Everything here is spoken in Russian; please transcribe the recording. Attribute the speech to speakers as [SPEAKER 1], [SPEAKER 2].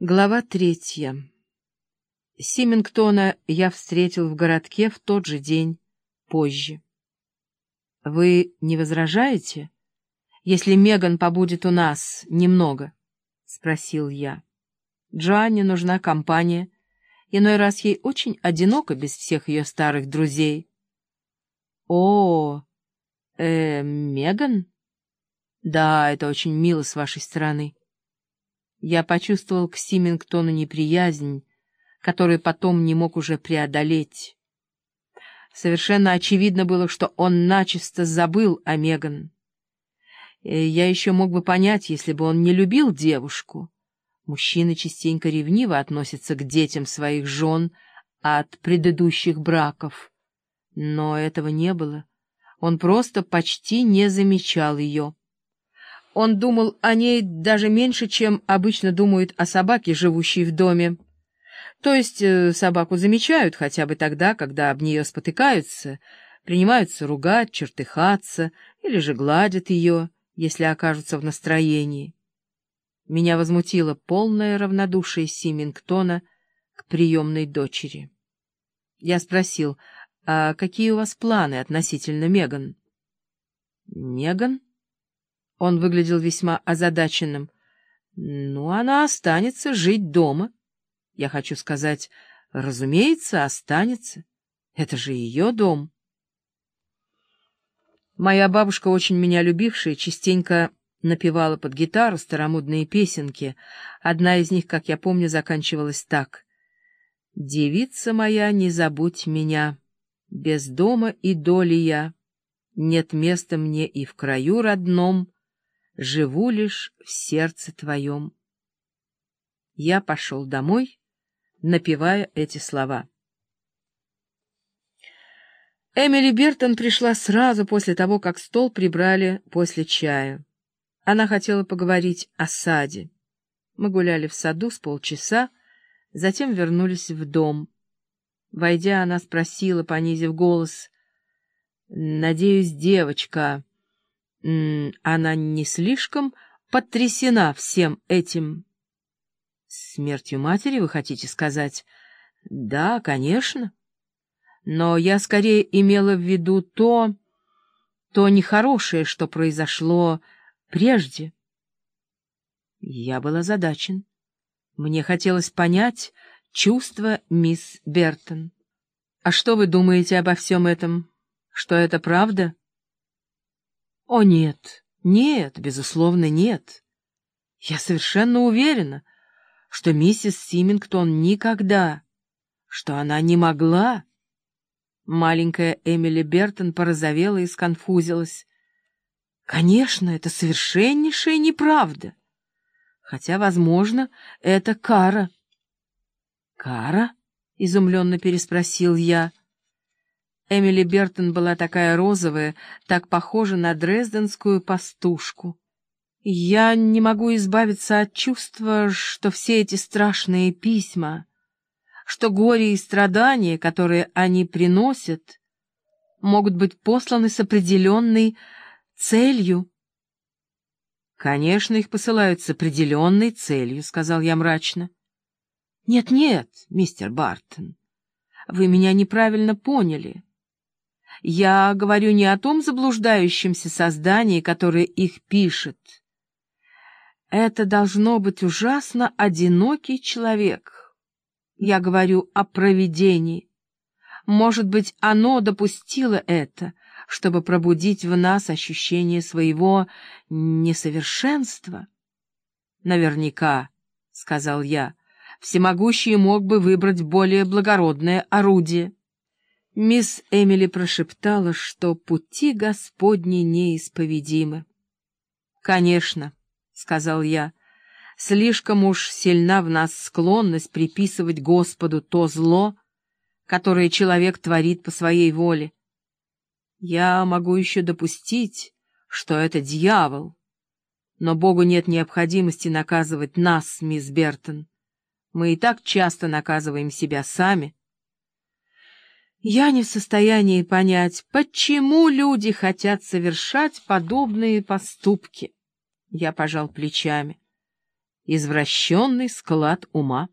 [SPEAKER 1] Глава третья. Симингтона я встретил в городке в тот же день, позже. «Вы не возражаете, если Меган побудет у нас немного?» — спросил я. Джоанне нужна компания. Иной раз ей очень одиноко без всех ее старых друзей. «О, э, Меган?» «Да, это очень мило с вашей стороны». Я почувствовал к Симингтону неприязнь, которую потом не мог уже преодолеть. Совершенно очевидно было, что он начисто забыл о Меган. Я еще мог бы понять, если бы он не любил девушку. Мужчины частенько ревниво относятся к детям своих жен от предыдущих браков. Но этого не было. Он просто почти не замечал ее. Он думал о ней даже меньше, чем обычно думают о собаке, живущей в доме. То есть э, собаку замечают хотя бы тогда, когда об нее спотыкаются, принимаются ругать, чертыхаться или же гладят ее, если окажутся в настроении. Меня возмутило полное равнодушие Симингтона к приемной дочери. Я спросил, а какие у вас планы относительно Меган? Меган? Он выглядел весьма озадаченным. «Ну, она останется жить дома. Я хочу сказать, разумеется, останется. Это же ее дом». Моя бабушка, очень меня любившая, частенько напевала под гитару старомодные песенки. Одна из них, как я помню, заканчивалась так. «Девица моя, не забудь меня, без дома и доли я, нет места мне и в краю родном» живу лишь в сердце твоем. Я пошел домой, напевая эти слова. Эмили Бертон пришла сразу после того, как стол прибрали после чая. Она хотела поговорить о саде. Мы гуляли в саду с полчаса, затем вернулись в дом. Войдя, она спросила, понизив голос, «Надеюсь, девочка...» она не слишком потрясена всем этим. Смертью матери, вы хотите сказать? Да, конечно. Но я скорее имела в виду то, то нехорошее, что произошло прежде. Я был озадачен. Мне хотелось понять чувства мисс Бертон. А что вы думаете обо всем этом? Что это правда? — о, нет, нет, безусловно, нет. Я совершенно уверена, что миссис Симингтон никогда, что она не могла. Маленькая Эмили Бертон порозовела и сконфузилась. Конечно, это совершеннейшая неправда. Хотя, возможно, это кара. «Кара?» — изумленно переспросил я. Эмили Бертон была такая розовая, так похожа на дрезденскую пастушку. Я не могу избавиться от чувства, что все эти страшные письма, что горе и страдания, которые они приносят, могут быть посланы с определенной целью. «Конечно, их посылают с определенной целью», — сказал я мрачно. «Нет-нет, мистер Бартон, вы меня неправильно поняли». Я говорю не о том заблуждающемся создании, которое их пишет. Это должно быть ужасно одинокий человек. Я говорю о провидении. Может быть, оно допустило это, чтобы пробудить в нас ощущение своего несовершенства? Наверняка, — сказал я, — всемогущий мог бы выбрать более благородное орудие. Мисс Эмили прошептала, что пути Господни неисповедимы. «Конечно», — сказал я, — «слишком уж сильна в нас склонность приписывать Господу то зло, которое человек творит по своей воле. Я могу еще допустить, что это дьявол, но Богу нет необходимости наказывать нас, мисс Бертон. Мы и так часто наказываем себя сами». Я не в состоянии понять, почему люди хотят совершать подобные поступки. Я пожал плечами. извращенный склад ума.